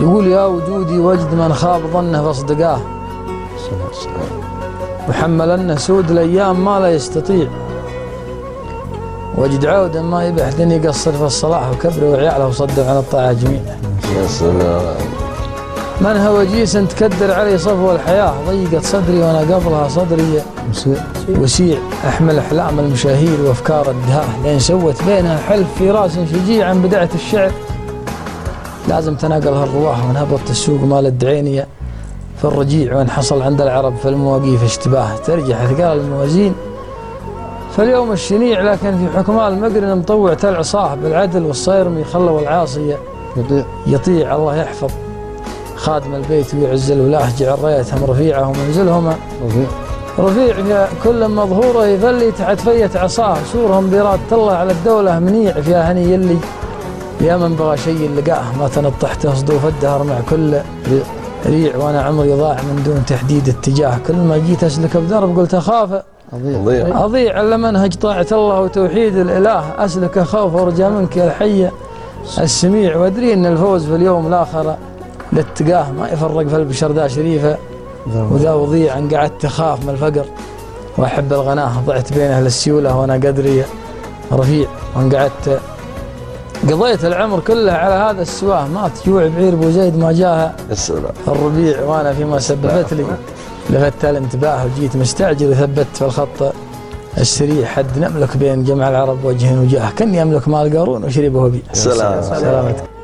يقول يا وجودي وجد من خاب ظنه فاصدقاه وحملنا سود الأيام ما لا يستطيع. وجد عودا ما يبح ذني يقصر في الصلاح وكبره وعياله وصدوا على الطاعة جميع يا سلام. من هو جيس تكدر علي صفو الحياة؟ ضيقت صدري وأنا قبلها صدري. وسيع. أحمل أحلام المشاهير وأفكار الدهاه لين سوت بينها حلف في رأس شجيعا بدعة الشعر. لازم تناقلها الرواه ونهبط السوق مال الدعينية في الرجيع وان حصل عند العرب في المواقيف اشتباه. ترجح ثقال الموازين فاليوم الشنيع لكن في حكماء المقرن مطوع تل عصاه بالعدل والصيرمي خلوا العاصية يطيع. يطيع الله يحفظ خادم البيت ويعز الولاه جعل رايتهم رفيعة ومنزلهم رفيع. رفيع في كل مظهوره يظلي تحت فية عصاه. سورهم بإرادة الله على الدولة منيع فيها هني يلي. يا من بغى شيء لقاه ما تنطحته صدوف الدهر مع كل ريع وأنا عمري ضاع من دون تحديد اتجاه. كل ما جيت أسلك بدرب قلت أخاف. أضيع. ضيع أضيع. الا منهج طاعة الله وتوحيد الإله. أسلك خوف ورجاء منك يا الحي السميع وأدري أن الفوز في اليوم الآخر للتقاه ما يفرق في البشر ذا شريفة. وذا وضيع إن قعدت اخاف من الفقر. وأحب الغناه ضعت بين أهل السيولة وأنا قدري رفيع. وإن قعدت قضيت العمر كله على هذا السواه مات جوع بعير أبو زيد ما جاها. الربيع وأنا فيما سببت لي. لفت الانتباه وجيت مستعجل وثبت في الخط. السريع حد نملك بين جمع العرب وجه وجاه. كني أملك مال قارون وشربه بي. سلام. سلامتك.